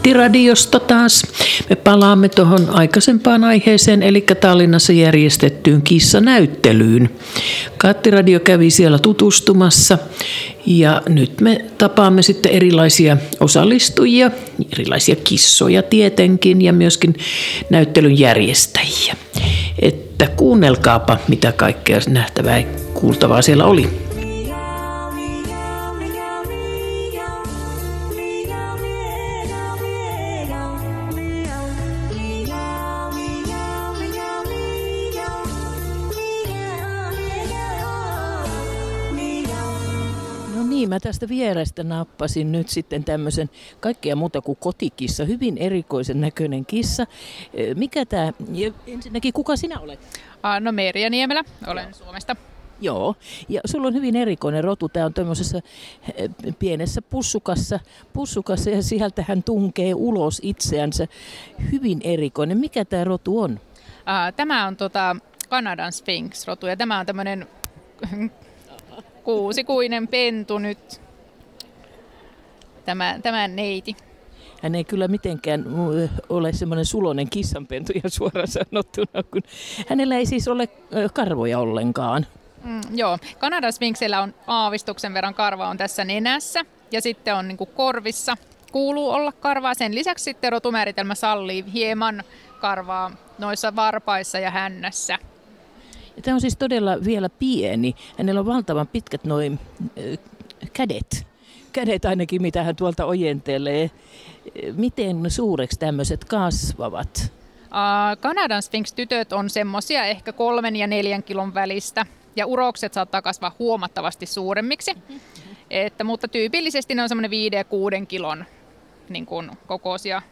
Kattiradiosta taas. Me palaamme tuohon aikaisempaan aiheeseen, eli Tallinnassa järjestettyyn kissanäyttelyyn. Kattiradio kävi siellä tutustumassa ja nyt me tapaamme sitten erilaisia osallistujia, erilaisia kissoja tietenkin ja myöskin näyttelyn järjestäjiä. Että kuunnelkaapa, mitä kaikkea nähtävää ja kuultavaa siellä oli. Mä tästä vierestä nappasin nyt sitten tämmöisen kaikkea muuta kuin kotikissa, hyvin erikoisen näköinen kissa. Mikä tämä, ensinnäkin kuka sinä olet? No Merja Niemelä, olen Suomesta. Joo, ja sulla on hyvin erikoinen rotu. Tämä on tämmöisessä pienessä pussukassa, pussukassa ja sieltä hän tunkee ulos itseänsä. Hyvin erikoinen. Mikä tämä rotu on? Tämä on tota Kanadan Sphinx-rotu ja tämä on tämmöinen kuusikuinen pentu nyt, tämä, tämä neiti. Hän ei kyllä mitenkään ole semmoinen sulonen kissanpentu ja suoraan sanottuna, kun hänellä ei siis ole karvoja ollenkaan. Mm, joo, Kanadan Sphinxillä on aavistuksen verran karva on tässä nenässä ja sitten on niin korvissa. Kuuluu olla karvaa. Sen lisäksi sitten rotumääritelmä sallii hieman karvaa noissa varpaissa ja hännässä. Ja tämä on siis todella vielä pieni. Hänellä on valtavan pitkät noin kädet. Kädet ainakin, mitä hän tuolta ojentelee. Miten suureksi tämmöiset kasvavat? Kanadan Sphinx-tytöt on semmoisia ehkä kolmen ja neljän kilon välistä. Ja urokset saattaa kasvaa huomattavasti suuremmiksi. Että, mutta tyypillisesti ne on semmoinen 5 ja 6 kilon niin kuin, kokoisia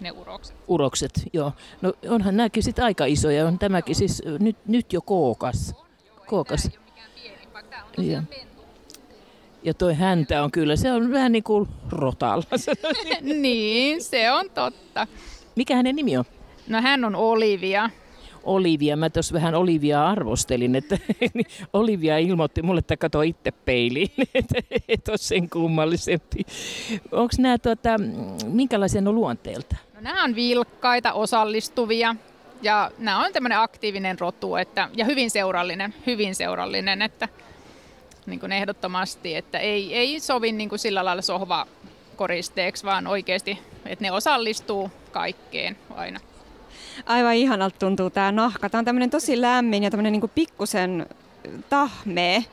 ne urokset. Urokset, joo. No onhan nämäkin sitten aika isoja. On tämäkin siis nyt, nyt jo kookas. Kookas. Ja. ja toi häntä on kyllä, se on vähän niin kuin rotalla. niin, se on totta. Mikä hänen nimi on? No hän on Olivia. Olivia. Mä tuossa vähän Olivia arvostelin, että Olivia ilmoitti mulle, että kato itse peiliin, että et ole sen kummallisempi. Onko nämä, tuota, minkälaisia ne on luonteelta? Nämä on vilkkaita, osallistuvia ja nämä on tämmöinen aktiivinen rotu että, ja hyvin seurallinen, hyvin seurallinen, että niin kuin ehdottomasti, että ei, ei sovi niin kuin sillä lailla sohva koristeeksi, vaan oikeasti, että ne osallistuu kaikkeen aina. Aivan ihanalta tuntuu tämä nahka. Tämä on tämmöinen tosi lämmin ja tämmöinen niin pikkusen tahmee.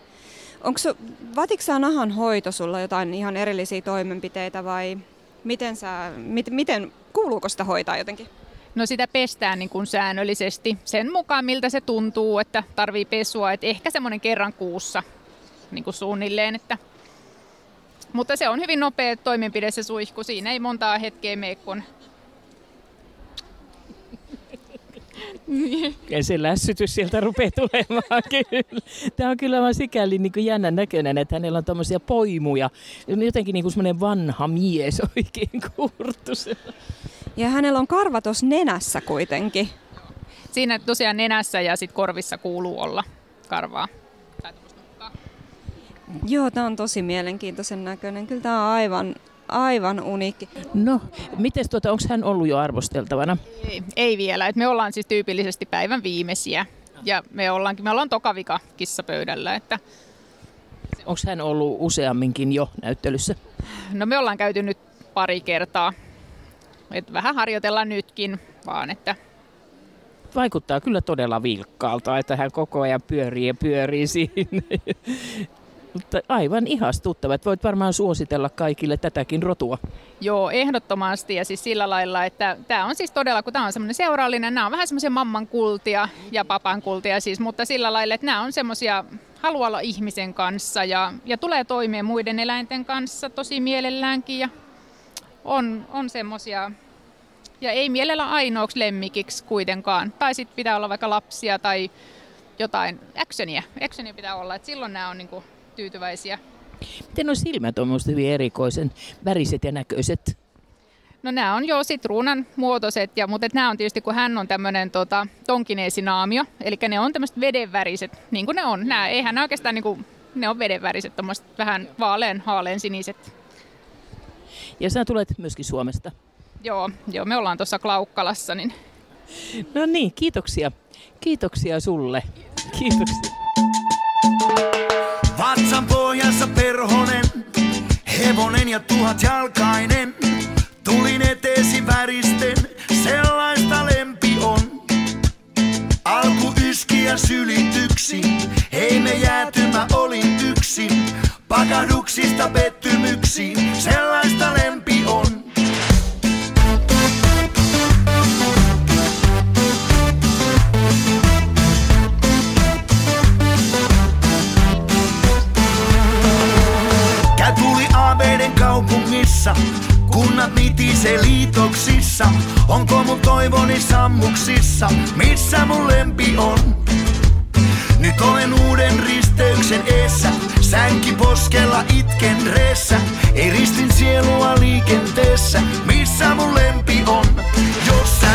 Onko vaatiko nahan hoito sulla jotain ihan erillisiä toimenpiteitä vai miten, sä, mit, miten kuuluuko sitä hoitaa jotenkin? No sitä pestään niin kuin säännöllisesti sen mukaan, miltä se tuntuu, että tarvii pesua. Että ehkä semmoinen kerran kuussa niin kuin suunnilleen. Että... Mutta se on hyvin nopea toimenpide se suihku. Siinä ei montaa hetkeä mene, kun Ja se lässytys sieltä rupeaa tulemaan kyllä. Tämä on kyllä vaan sikäli niin kuin jännän näköinen, että hänellä on tämmöisiä poimuja. Jotenkin niin kuin semmoinen vanha mies oikein kurttu. Ja hänellä on karva tuossa nenässä kuitenkin. Siinä tosiaan nenässä ja sitten korvissa kuuluu olla karvaa. Joo, tämä on tosi mielenkiintoisen näköinen. Kyllä tämä on aivan, aivan uniikki. No, miten tuota, onko hän ollut jo arvosteltavana? Ei, ei vielä. Et me ollaan siis tyypillisesti päivän viimeisiä. Ja me, ollaankin, me ollaan tokavika kissapöydällä. Että... Onko hän ollut useamminkin jo näyttelyssä? No me ollaan käyty nyt pari kertaa. Et vähän harjoitellaan nytkin, vaan että vaikuttaa kyllä todella vilkkaalta, että hän koko ajan pyörii ja pyörii siinä. Mutta aivan ihastuttavat. Voit varmaan suositella kaikille tätäkin rotua. Joo, ehdottomasti. Ja siis sillä lailla, että tämä on siis todella, kun tämä on semmoinen seurallinen, nämä on vähän semmoisia mamman kultia ja papan kultia siis, mutta sillä lailla, että nämä on semmoisia, haluaa olla ihmisen kanssa ja, ja tulee toimeen muiden eläinten kanssa tosi mielelläänkin ja on, on semmoisia ja ei mielellä ainoaksi lemmikiksi kuitenkaan. Tai sitten pitää olla vaikka lapsia tai jotain actionia. Actionia pitää olla, että silloin nämä on niinku tyytyväisiä. Miten on silmät on minusta hyvin erikoisen väriset ja näköiset? No nämä on jo sitruunan muotoiset, ja, mutta nämä on tietysti, kun hän on tämmöinen tota, tonkineesinaamio, eli ne on tämmöiset vedenväriset, niin kuin ne on. Nämä, eihän ne oikeastaan, niin kuin, ne on vedenväriset, vähän vaalean, haalean siniset. Ja sä tulet myöskin Suomesta. Joo, joo me ollaan tuossa Klaukkalassa. Niin... No niin, kiitoksia. Kiitoksia sulle. Kiitoksia. Pohjassa perhonen, hevonen ja tuhat jalkainen. Tulin eteesi väristen, sellaista lempi on. Alku yski ja sylityksi, ei me jääty, mä olin yksin. Pakahduksista pettymyksiin, sellaista lempi kaupungissa, kunnat nitisee liitoksissa. Onko mun toivoni sammuksissa, missä mun lempi on? Nyt olen uuden risteyksen eessä, sänki poskella itken reessä. Ei ristin sielua liikenteessä, missä mun lempi on? Jos sä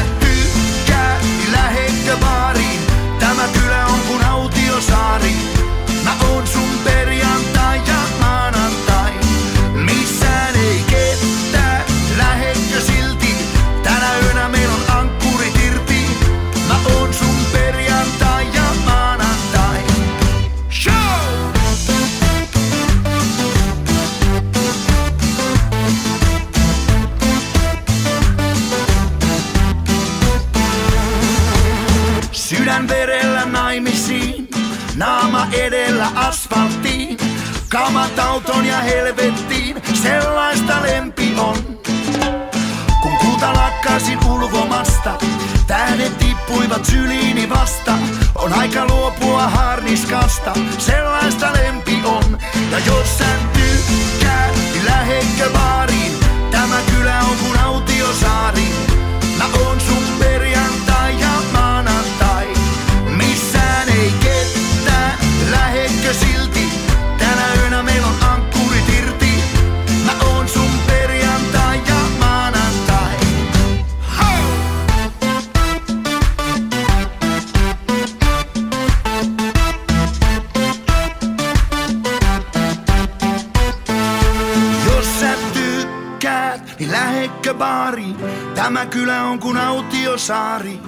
autiosaari.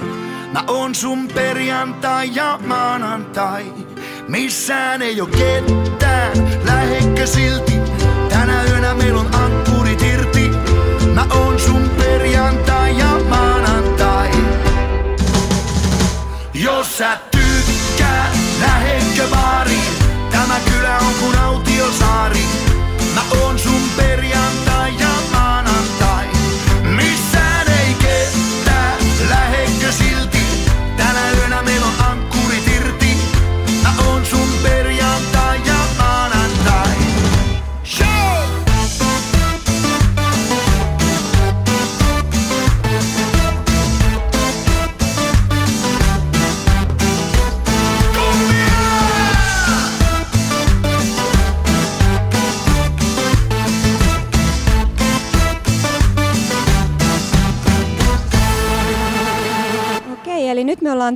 Mä oon sun perjantai ja maanantai. Missään ei oo ketään, lähekkö silti. Tänä yönä meillä on ankkurit irti. Mä oon sun perjantai ja maanantai. Jos sä tykkää, lähetkö baariin? Tämä kylä on kun autiosaari. Mä oon sun perjantai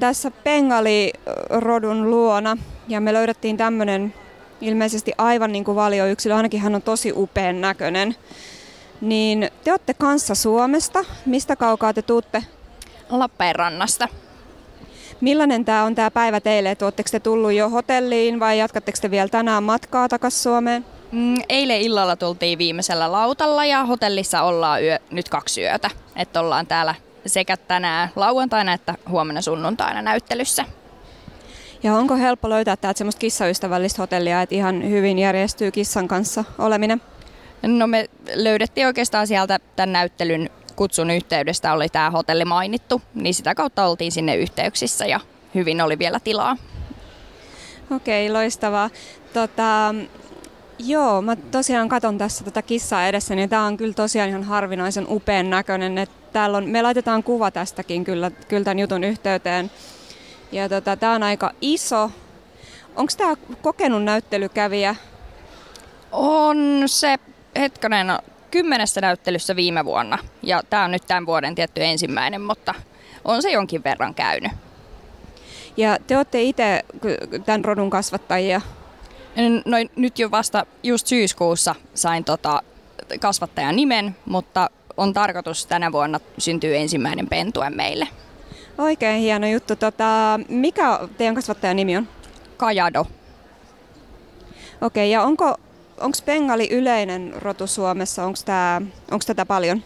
tässä Bengali-rodun luona ja me löydettiin tämmönen ilmeisesti aivan niin kuin valioyksilö, ainakin hän on tosi upean näköinen. Niin te olette kanssa Suomesta. Mistä kaukaa te tuutte? Lappeenrannasta. Millainen tämä on tämä päivä teille? Että Oletteko te tullut jo hotelliin vai jatkatteko te vielä tänään matkaa takaisin Suomeen? Mm, Eilen illalla tultiin viimeisellä lautalla ja hotellissa ollaan yö, nyt kaksi yötä. Että ollaan täällä sekä tänään lauantaina että huomenna sunnuntaina näyttelyssä. Ja onko helppo löytää täältä semmoista kissaystävällistä hotellia, että ihan hyvin järjestyy kissan kanssa oleminen? No me löydettiin oikeastaan sieltä tämän näyttelyn kutsun yhteydestä oli tämä hotelli mainittu, niin sitä kautta oltiin sinne yhteyksissä ja hyvin oli vielä tilaa. Okei, loistavaa. Tota, joo, mä tosiaan katon tässä tätä kissaa edessä, niin tämä on kyllä tosiaan ihan harvinaisen upean näköinen. Et täällä on, me laitetaan kuva tästäkin kyllä, kyllä tämän jutun yhteyteen. Ja tota, tämä on aika iso. Onko tämä kokenut näyttelykävijä? On se, hetkonen, no, kymmenessä näyttelyssä viime vuonna ja tämä on nyt tämän vuoden tietty ensimmäinen, mutta on se jonkin verran käynyt. Ja te olette itse tämän rodun kasvattajia. No, nyt jo vasta just syyskuussa sain tota, kasvattajan nimen, mutta on tarkoitus tänä vuonna syntyy ensimmäinen pentue meille. Oikein hieno juttu. Tota, mikä teidän kasvattajan nimi on? Kajado. Okei, ja onko onko pengali yleinen rotu Suomessa? Onko onko tätä paljon?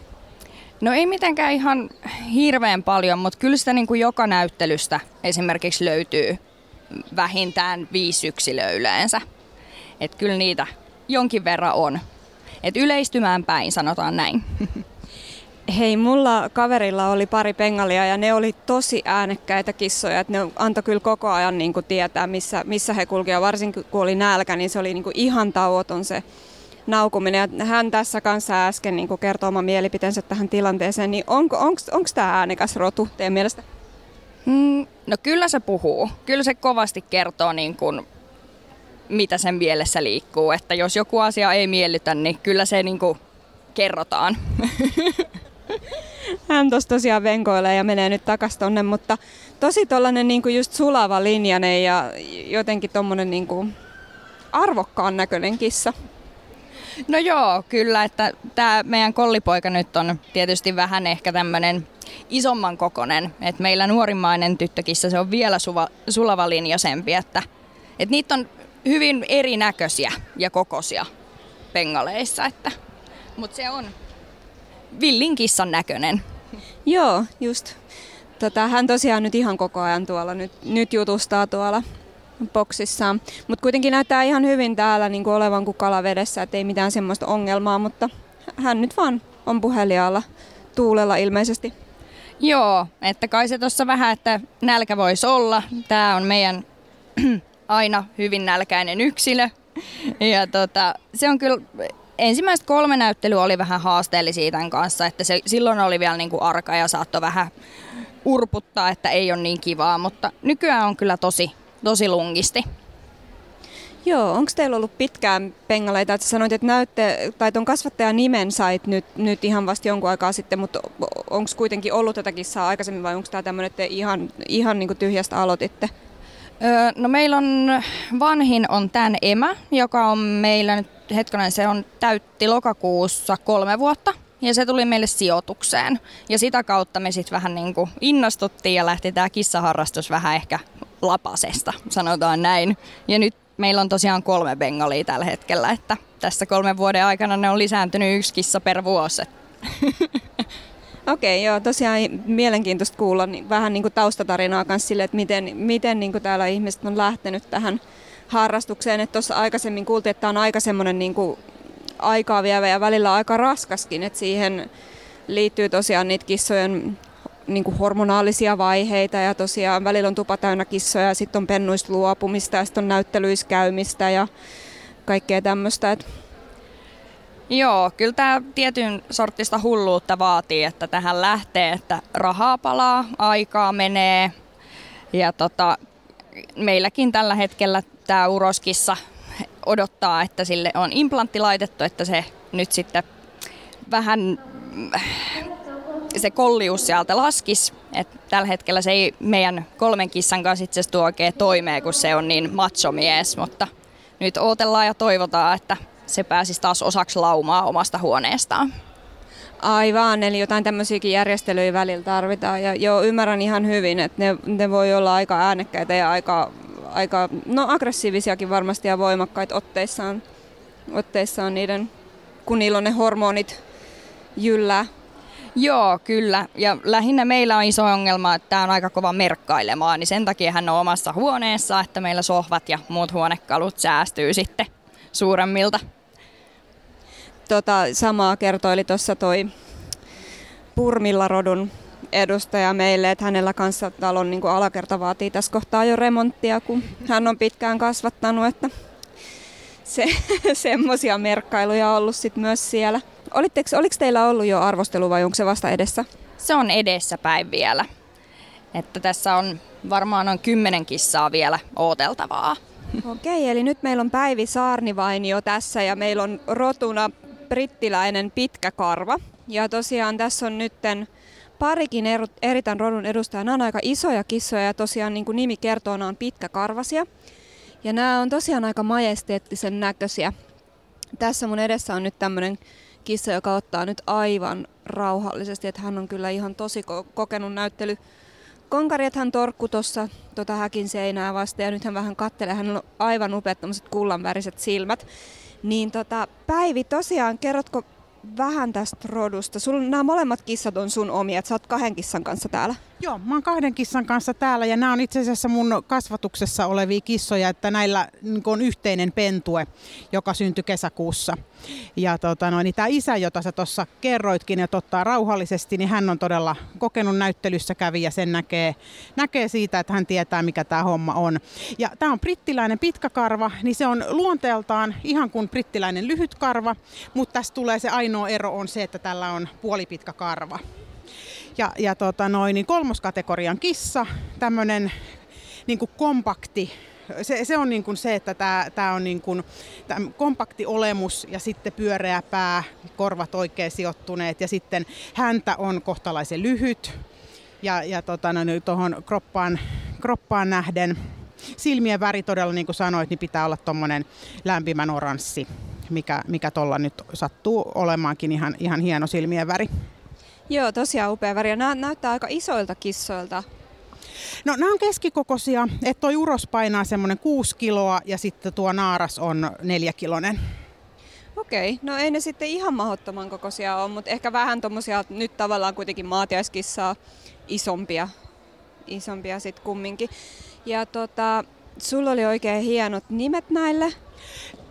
No ei mitenkään ihan hirveän paljon, mutta kyllä sitä niin kuin joka näyttelystä esimerkiksi löytyy vähintään viisi yksilöä yleensä. Et kyllä niitä jonkin verran on. Et yleistymään päin, sanotaan näin. Hei, mulla kaverilla oli pari pengalia ja ne oli tosi äänekkäitä kissoja. Et ne antoi kyllä koko ajan niin kuin tietää, missä, missä he kulkivat. Varsinkin kun oli nälkä, niin se oli niin kuin ihan tauoton se naukuminen. Ja hän tässä kanssa äsken niin kuin kertoo oman mielipiteensä tähän tilanteeseen. Niin onko, onko tämä äänekäs rotu teidän mielestä? Mm, no kyllä se puhuu. Kyllä se kovasti kertoo niin kuin mitä sen mielessä liikkuu. Että jos joku asia ei miellytä, niin kyllä se niin kuin kerrotaan. Hän tuossa tosiaan venkoilee ja menee nyt takas tonne, mutta tosi tollanen niinku just sulava linjainen ja jotenkin tommonen niinku arvokkaan näköinen kissa. No joo, kyllä, että tämä meidän kollipoika nyt on tietysti vähän ehkä tämmöinen isomman kokonen. että meillä nuorimmainen tyttökissa se on vielä suva, sulavalinjaisempi, että, että niitä on hyvin erinäköisiä ja kokoisia pengaleissa, että, mutta se on villin kissan näköinen. Joo, just. Tota, hän tosiaan nyt ihan koko ajan tuolla nyt, nyt jutustaa tuolla boksissaan. Mutta kuitenkin näyttää ihan hyvin täällä niin kuin olevan kuin kalavedessä, että ei mitään semmoista ongelmaa, mutta hän nyt vaan on puheliaalla tuulella ilmeisesti. Joo, että kai se tuossa vähän, että nälkä voisi olla. Tämä on meidän aina hyvin nälkäinen yksilö. Ja tota, se on kyllä ensimmäiset kolme näyttelyä oli vähän haasteellisia tämän kanssa, että se silloin oli vielä niin kuin arka ja saattoi vähän urputtaa, että ei ole niin kivaa, mutta nykyään on kyllä tosi, tosi lungisti. Joo, onko teillä ollut pitkään pengaleita? Että sanoit, että näytte, tai tuon kasvattajan nimen sait nyt, nyt ihan vasta jonkun aikaa sitten, mutta onko kuitenkin ollut tätä kissaa aikaisemmin vai onko tämä tämmöinen, että ihan, ihan niin kuin tyhjästä aloititte? No meillä on, vanhin on tämän emä, joka on meillä nyt, hetkonen, se on täytti lokakuussa kolme vuotta. Ja se tuli meille sijoitukseen. Ja sitä kautta me sitten vähän niin kuin innostuttiin ja lähti tämä kissaharrastus vähän ehkä lapasesta, sanotaan näin. Ja nyt meillä on tosiaan kolme bengalia tällä hetkellä, että tässä kolmen vuoden aikana ne on lisääntynyt yksi kissa per vuosi. Okei, joo, tosiaan mielenkiintoista kuulla niin vähän niin kuin taustatarinaa myös sille, että miten, miten niin kuin täällä ihmiset on lähtenyt tähän harrastukseen. Että tuossa aikaisemmin kuultiin, että tämä on aika semmoinen niin kuin aikaa vievä ja välillä aika raskaskin, että siihen liittyy tosiaan niitä kissojen niin kuin hormonaalisia vaiheita ja tosiaan välillä on tupa täynnä kissoja ja sitten on pennuista luopumista ja sitten on näyttelyiskäymistä ja kaikkea tämmöistä. Että Joo, kyllä tämä tietyn sortista hulluutta vaatii, että tähän lähtee, että rahaa palaa, aikaa menee. Ja tota, meilläkin tällä hetkellä tämä uroskissa odottaa, että sille on implantti laitettu, että se nyt sitten vähän se kollius sieltä laskis. Et tällä hetkellä se ei meidän kolmen kissan kanssa itse asiassa tuo oikein toimeen, kun se on niin machomies, mutta nyt odotellaan ja toivotaan, että se pääsisi taas osaksi laumaa omasta huoneestaan. Aivan, eli jotain tämmöisiäkin järjestelyjä välillä tarvitaan. Ja joo, ymmärrän ihan hyvin, että ne, ne voi olla aika äänekkäitä ja aika, aika no, aggressiivisiakin varmasti ja voimakkaita otteissaan, otteissaan niiden, kun niillä on ne hormonit jyllää. Joo, kyllä. Ja lähinnä meillä on iso ongelma, että tämä on aika kova merkkailemaan, niin sen takia hän on omassa huoneessa, että meillä sohvat ja muut huonekalut säästyy sitten suuremmilta tota, samaa kertoili tuossa toi Purmilla-rodun edustaja meille, että hänellä kanssa talon niin kuin alakerta vaatii tässä kohtaa jo remonttia, kun hän on pitkään kasvattanut, että se, semmoisia merkkailuja on ollut sit myös siellä. Olitteko, oliko teillä ollut jo arvostelu vai onko se vasta edessä? Se on edessä päin vielä. Että tässä on varmaan on kymmenen kissaa vielä ooteltavaa. Okei, eli nyt meillä on Päivi Saarnivainio tässä ja meillä on rotuna brittiläinen pitkä karva. Ja tosiaan tässä on nytten parikin eritan rodun edustajaa. Nämä on aika isoja kissoja ja tosiaan niin kuin nimi kertoo, nämä on pitkäkarvasia. Ja nämä on tosiaan aika majesteettisen näköisiä. Tässä mun edessä on nyt tämmöinen kissa, joka ottaa nyt aivan rauhallisesti, että hän on kyllä ihan tosi kokenut näyttely. Konkari, että hän torkku tuossa tota häkin seinää vasta ja nyt hän vähän kattelee, hän on aivan upeat kullanväriset silmät. Niin tota, Päivi, tosiaan, kerrotko vähän tästä rodusta. Sul, nämä molemmat kissat on sun omia, että sä oot kahden kissan kanssa täällä. Joo, mä oon kahden kissan kanssa täällä ja nämä on itse asiassa mun kasvatuksessa olevia kissoja, että näillä niin on yhteinen pentue, joka syntyi kesäkuussa. Ja tota, no, niin tämä isä, jota sä tuossa kerroitkin, että ottaa rauhallisesti, niin hän on todella kokenut näyttelyssä kävi ja sen näkee, näkee siitä, että hän tietää, mikä tämä homma on. Ja tämä on brittiläinen pitkäkarva, niin se on luonteeltaan ihan kuin brittiläinen lyhytkarva, mutta tässä tulee se ainoa ero on se, että tällä on puolipitkä karva. Ja, ja tota noin, niin kolmoskategorian kissa, tämmöinen niin kompakti se, se on niin kuin se, että tämä, on niin kuin, tämä kompakti olemus ja sitten pyöreä pää, korvat oikein sijoittuneet ja sitten häntä on kohtalaisen lyhyt ja, ja tota, no, kroppaan, kroppaan nähden. Silmien väri todella, niin kuin sanoit, niin pitää olla tuommoinen lämpimän oranssi, mikä, mikä tuolla nyt sattuu olemaankin ihan, ihan hieno silmien väri. Joo, tosiaan upea väri. Ja nämä näyttää aika isoilta kissoilta. No nämä on keskikokoisia, että tuo uros painaa semmoinen 6 kiloa ja sitten tuo naaras on 4 kilonen. Okei, no ei ne sitten ihan mahdottoman kokoisia ole, mutta ehkä vähän tuommoisia nyt tavallaan kuitenkin maatiaiskissaa isompia, isompia sitten kumminkin. Ja tota, sulla oli oikein hienot nimet näille.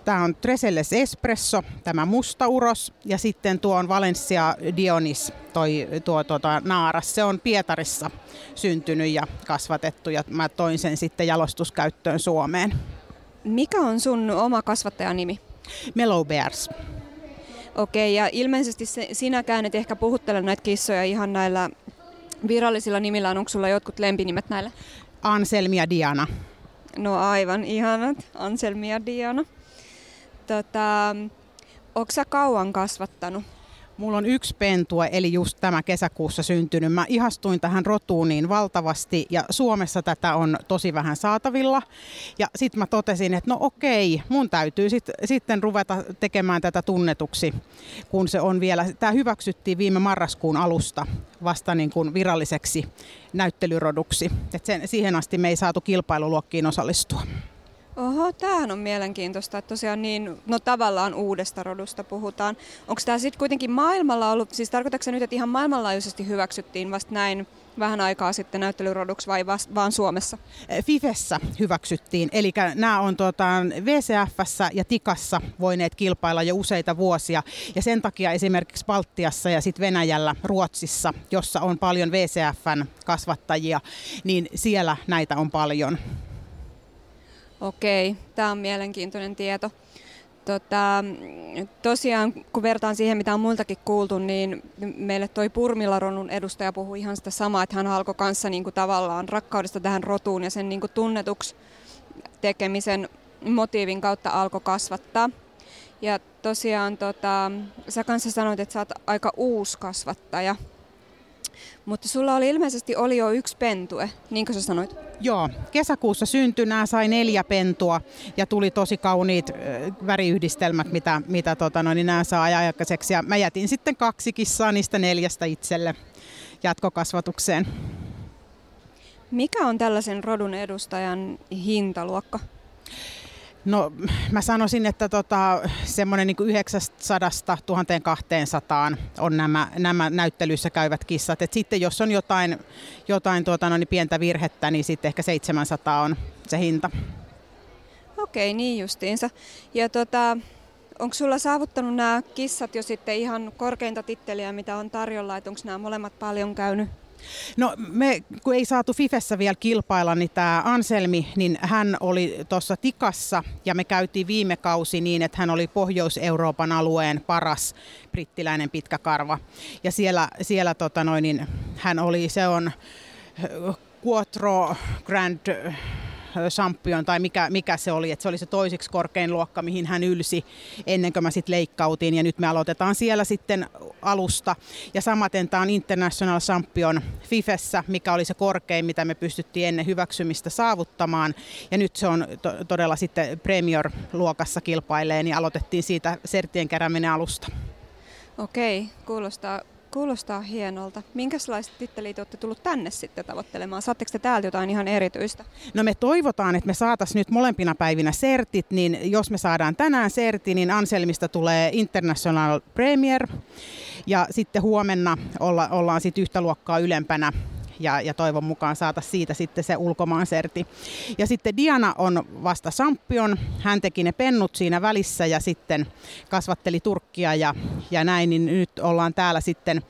Tämä on Treselles Espresso, tämä musta uros, ja sitten tuo on Valencia Dionis, toi, tuo tuota, naaras. Se on Pietarissa syntynyt ja kasvatettu, ja mä toin sen sitten jalostuskäyttöön Suomeen. Mikä on sun oma kasvattajan nimi? Mellow Bears. Okei, ja ilmeisesti se, sinäkään et ehkä puhuttele näitä kissoja ihan näillä virallisilla nimillä. Onko sulla jotkut lempinimet näille? Anselmi ja Diana. No aivan ihanat, Anselmi ja Diana. Tota, Onko sä kauan kasvattanut? Mulla on yksi pentue, eli just tämä kesäkuussa syntynyt. Mä ihastuin tähän rotuun niin valtavasti ja Suomessa tätä on tosi vähän saatavilla. Ja sitten mä totesin, että no okei, mun täytyy sit, sitten ruveta tekemään tätä tunnetuksi, kun se on vielä, tämä hyväksyttiin viime marraskuun alusta vasta niin kuin viralliseksi näyttelyroduksi. Et sen, siihen asti me ei saatu kilpailuluokkiin osallistua. Oho, tämähän on mielenkiintoista, että tosiaan niin, no tavallaan uudesta rodusta puhutaan. Onko tämä sitten kuitenkin maailmalla ollut, siis tarkoitatko nyt, että ihan maailmanlaajuisesti hyväksyttiin vasta näin vähän aikaa sitten näyttelyroduksi vai vast, vaan Suomessa? Fifessä hyväksyttiin, eli nämä on tuota, VCFssä ja Tikassa voineet kilpailla jo useita vuosia. Ja sen takia esimerkiksi Baltiassa ja sitten Venäjällä, Ruotsissa, jossa on paljon VCFn kasvattajia, niin siellä näitä on paljon. Okei, tämä on mielenkiintoinen tieto. Tota, tosiaan, kun vertaan siihen, mitä on muiltakin kuultu, niin meille toi Purmilaronun edustaja puhui ihan sitä samaa, että hän alkoi kanssa niin kuin tavallaan rakkaudesta tähän rotuun ja sen niin kuin tunnetuksi tekemisen motiivin kautta alkoi kasvattaa. Ja tosiaan tota, sä kanssa sanoit, että sä oot aika uusi kasvattaja. Mutta sulla oli ilmeisesti oli jo yksi pentue, niin kuin sä sanoit. Joo, kesäkuussa syntyi, nämä sai neljä pentua ja tuli tosi kauniit väriyhdistelmät, mitä, mitä tota, no, niin nämä saa aikaiseksi. Ja mä jätin sitten kaksi kissaa niistä neljästä itselle jatkokasvatukseen. Mikä on tällaisen rodun edustajan hintaluokka? No mä sanoisin, että tota, semmoinen niin 900 1200 on nämä, nämä näyttelyissä käyvät kissat. Et sitten jos on jotain, jotain tuota, no, niin pientä virhettä, niin sitten ehkä 700 on se hinta. Okei, niin justiinsa. Ja tota, onko sulla saavuttanut nämä kissat jo sitten ihan korkeinta titteliä, mitä on tarjolla, onko nämä molemmat paljon käynyt No me, kun ei saatu Fifessä vielä kilpailla, niin tämä Anselmi, niin hän oli tuossa Tikassa ja me käytiin viime kausi niin, että hän oli Pohjois-Euroopan alueen paras brittiläinen pitkäkarva. Ja siellä, siellä tota noin, niin hän oli, se on Quattro Grand champion tai mikä, mikä se oli, että se oli se toisiksi korkein luokka, mihin hän ylsi ennen kuin mä sitten leikkautiin ja nyt me aloitetaan siellä sitten alusta. Ja samaten tämä on International Champion Fifessä, mikä oli se korkein, mitä me pystyttiin ennen hyväksymistä saavuttamaan ja nyt se on to- todella sitten Premier-luokassa kilpailee, niin aloitettiin siitä sertien kerääminen alusta. Okei, kuulostaa, kuulostaa hienolta. Minkälaiset tittelit olette tullut tänne sitten tavoittelemaan? Saatteko te täältä jotain ihan erityistä? No me toivotaan, että me saataisiin nyt molempina päivinä sertit, niin jos me saadaan tänään serti, niin Anselmista tulee International Premier. Ja sitten huomenna olla, ollaan sitten yhtä luokkaa ylempänä ja, ja toivon mukaan saata siitä sitten se ulkomaanserti. Ja sitten Diana on vasta champion. Hän teki ne pennut siinä välissä ja sitten kasvatteli Turkkia ja, ja näin, niin nyt ollaan täällä sitten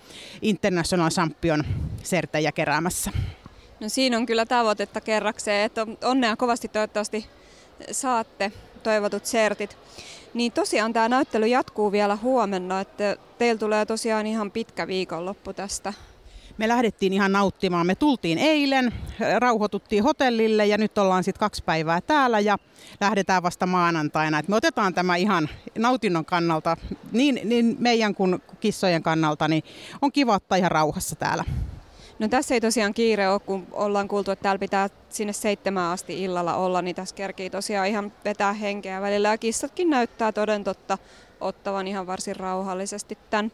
International Champion sertejä keräämässä. No siinä on kyllä tavoitetta kerrakseen, että onnea kovasti toivottavasti saatte toivotut sertit. Niin tosiaan tämä näyttely jatkuu vielä huomenna, että teillä tulee tosiaan ihan pitkä viikonloppu tästä. Me lähdettiin ihan nauttimaan. Me tultiin eilen, rauhoituttiin hotellille ja nyt ollaan sitten kaksi päivää täällä ja lähdetään vasta maanantaina. Et me otetaan tämä ihan nautinnon kannalta, niin, niin meidän kuin kissojen kannalta, niin on kiva ottaa ihan rauhassa täällä. No tässä ei tosiaan kiire ole, kun ollaan kuultu, että täällä pitää sinne seitsemään asti illalla olla, niin tässä kerkii tosiaan ihan vetää henkeä välillä. Ja kissatkin näyttää toden totta ottavan ihan varsin rauhallisesti tämän.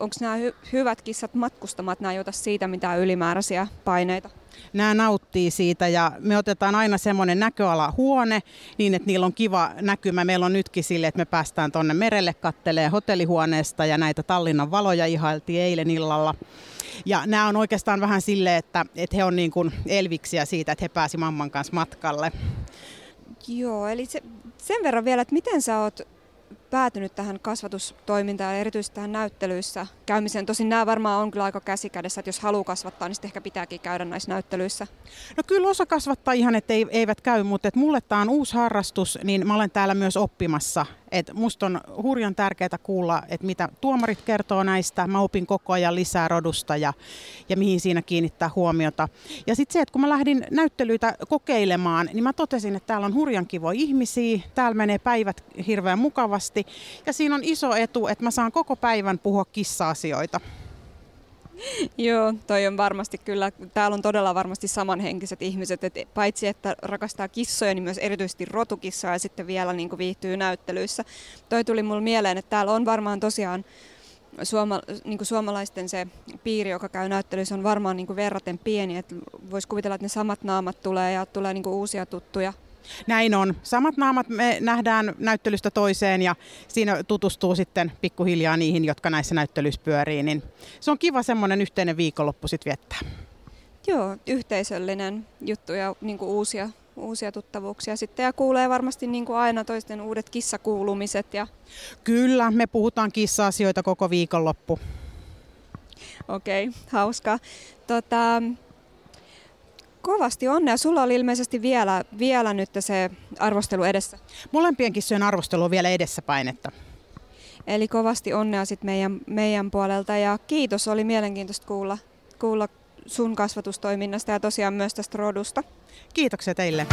Onko nämä hy- hyvät kissat matkustamat, nämä ei ota siitä mitään ylimääräisiä paineita? Nämä nauttii siitä ja me otetaan aina semmoinen näköalahuone niin, että niillä on kiva näkymä. Meillä on nytkin sille, että me päästään tuonne merelle kattelee hotellihuoneesta ja näitä Tallinnan valoja ihailtiin eilen illalla. Ja nämä on oikeastaan vähän sille, että, että he on niin kuin elviksiä siitä, että he pääsi mamman kanssa matkalle. Joo, eli se, sen verran vielä, että miten sä oot päätynyt tähän kasvatustoimintaan ja erityisesti tähän näyttelyissä käymiseen. Tosin nämä varmaan on kyllä aika käsikädessä, että jos haluaa kasvattaa, niin sitten ehkä pitääkin käydä näissä näyttelyissä. No kyllä osa kasvattaa ihan, että eivät käy, mutta että mulle tämä on uusi harrastus, niin mä olen täällä myös oppimassa et musta on hurjan tärkeää kuulla, että mitä tuomarit kertoo näistä. Mä opin koko ajan lisää rodusta ja, ja mihin siinä kiinnittää huomiota. Ja sitten se, että kun mä lähdin näyttelyitä kokeilemaan, niin mä totesin, että täällä on hurjan kivoja ihmisiä. Täällä menee päivät hirveän mukavasti. Ja siinä on iso etu, että mä saan koko päivän puhua kissa-asioita. Joo, toi on varmasti kyllä, täällä on todella varmasti samanhenkiset ihmiset, että paitsi että rakastaa kissoja, niin myös erityisesti rotukissaa ja sitten vielä niin viihtyy näyttelyissä. Toi tuli mulle mieleen, että täällä on varmaan tosiaan suoma, niin suomalaisten se piiri, joka käy näyttelyissä, on varmaan niin verraten pieni. Voisi kuvitella, että ne samat naamat tulee ja tulee niin uusia tuttuja näin on. Samat naamat me nähdään näyttelystä toiseen ja siinä tutustuu sitten pikkuhiljaa niihin, jotka näissä näyttelyissä pyörii. Niin se on kiva semmoinen yhteinen viikonloppu sitten viettää. Joo, yhteisöllinen juttu ja niin uusia, uusia tuttavuuksia sitten ja kuulee varmasti niin kuin aina toisten uudet kissakuulumiset. Ja... Kyllä, me puhutaan kissa-asioita koko viikonloppu. Okei, okay, hauskaa. Tota, Kovasti onnea. Sulla oli ilmeisesti vielä, vielä nyt se arvostelu edessä. Molempien kissojen arvostelu on vielä edessä painetta. Eli kovasti onnea sit meidän, meidän puolelta ja kiitos, oli mielenkiintoista kuulla, kuulla sun kasvatustoiminnasta ja tosiaan myös tästä rodusta. Kiitoksia teille.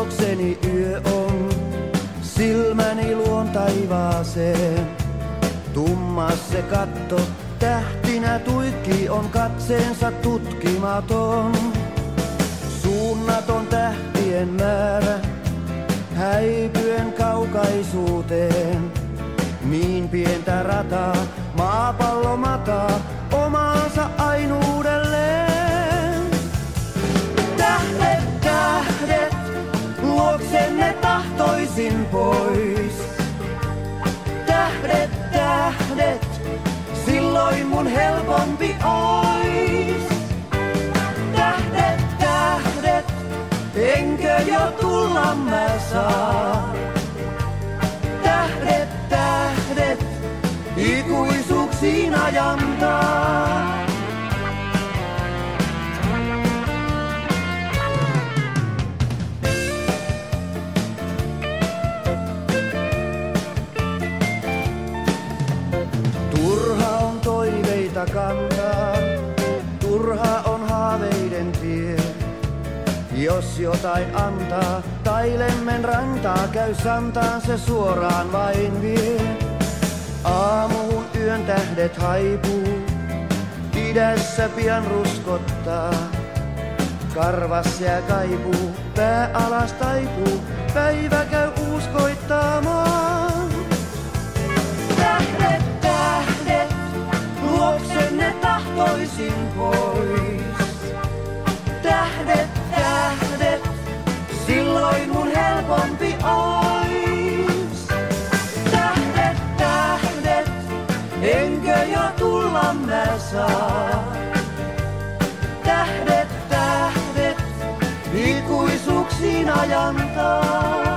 Luokseni yö on, silmäni luon taivaaseen. Tummas se katto, tähtinä tuikki on katseensa tutkimaton. Suunnaton tähtien määrä, häipyen kaukaisuuteen. Niin pientä rataa, maapallo mataa, omaansa ainuudelleen. Tahtoisin pois. Tähdet, tähdet, silloin mun helpompi ois. Tähdet, tähdet, enkö jo tulla mä saa. Tähdet, tähdet, ikuisuuksiin ajantaa. Jos jotain antaa tai Sailemmen rantaa käy santaan se suoraan vain vie. Aamuun yön tähdet haipuu, idässä pian ruskottaa. Karvas jää kaipuu, pää alas taipuu, päivä käy uuskoittamaan. Tähdet, tähdet, luoksenne tahtoisin pois. Tähdet, silloin mun helpompi ois. Tähdet, tähdet, enkö jo tulla mä saa? Tähdet, tähdet, ikuisuuksiin ajantaa.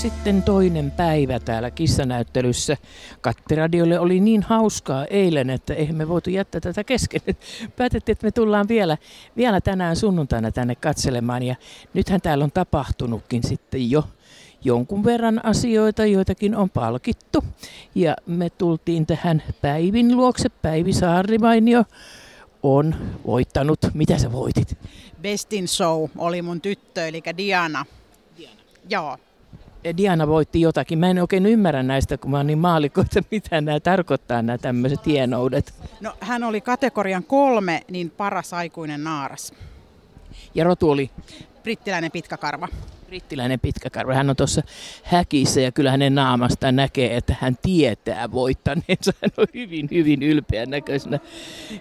Sitten toinen päivä täällä kissanäyttelyssä. Kattiradiolle oli niin hauskaa eilen, että eihän me voitu jättää tätä kesken. Päätettiin, että me tullaan vielä, vielä tänään sunnuntaina tänne katselemaan. Ja nythän täällä on tapahtunutkin sitten jo jonkun verran asioita, joitakin on palkittu. Ja me tultiin tähän Päivin luokse. Päivi Saarivainio on voittanut. Mitä sä voitit? Best in Show oli mun tyttö, eli Diana. Diana. Joo. Diana voitti jotakin. Mä en oikein ymmärrä näistä, kun mä oon niin maalikko, että mitä nämä tarkoittaa, nämä tämmöiset hienoudet. No, hän oli kategorian kolme, niin paras aikuinen naaras. Ja rotu oli Brittiläinen pitkäkarva. Brittiläinen pitkäkarva. Hän on tuossa häkissä ja kyllä hänen naamastaan näkee, että hän tietää voittaneensa. Hän on hyvin, hyvin ylpeän näköisenä,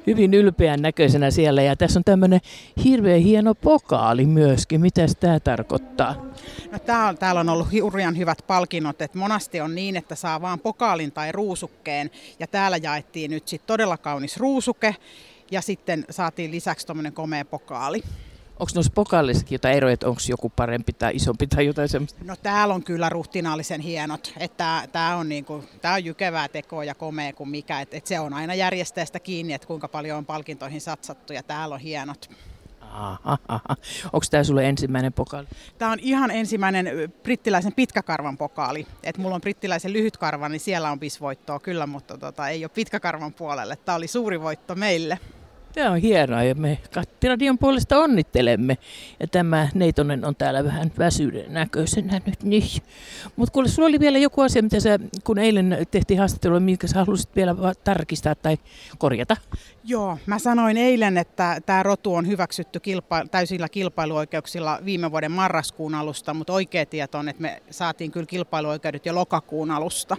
hyvin ylpeän näköisenä siellä. Ja tässä on tämmöinen hirveän hieno pokaali myöskin. Mitä tämä tarkoittaa? No, tää on, täällä on ollut hurjan hyvät palkinnot, että monasti on niin, että saa vaan pokaalin tai ruusukkeen. Ja täällä jaettiin nyt sitten todella kaunis ruusuke ja sitten saatiin lisäksi tuommoinen komea pokaali. Onko noissa pokaalissakin jotain eroja, että onko joku parempi tai isompi tai jotain semmoista? No täällä on kyllä ruhtinaallisen hienot, että tämä on, niinku, tää on jykevää tekoa ja komea kuin mikä, että et se on aina järjestäjästä kiinni, että kuinka paljon on palkintoihin satsattu ja täällä on hienot. Onko tämä sulle ensimmäinen pokaali? Tämä on ihan ensimmäinen brittiläisen pitkäkarvan pokaali. Et mulla on brittiläisen lyhytkarva, niin siellä on bisvoittoa kyllä, mutta tota, ei ole pitkäkarvan puolelle. Tämä oli suuri voitto meille. Tämä on hienoa ja me Kattiradion puolesta onnittelemme. Ja tämä Neitonen on täällä vähän väsyyden näköisenä nyt. Niin. Mutta kuule, sulla oli vielä joku asia, mitä sä, kun eilen tehtiin haastattelua, minkä sä halusit vielä tarkistaa tai korjata. Joo, mä sanoin eilen, että tämä rotu on hyväksytty kilpa- täysillä kilpailuoikeuksilla viime vuoden marraskuun alusta, mutta oikea tieto on, että me saatiin kyllä kilpailuoikeudet jo lokakuun alusta.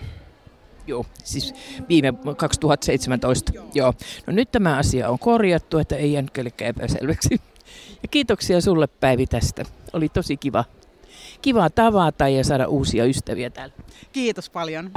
Joo, siis viime 2017. Joo. No nyt tämä asia on korjattu, että ei jäänyt kellekään epäselväksi. Ja kiitoksia sulle Päivi tästä. Oli tosi kiva. Kiva tavata ja saada uusia ystäviä täällä. Kiitos paljon.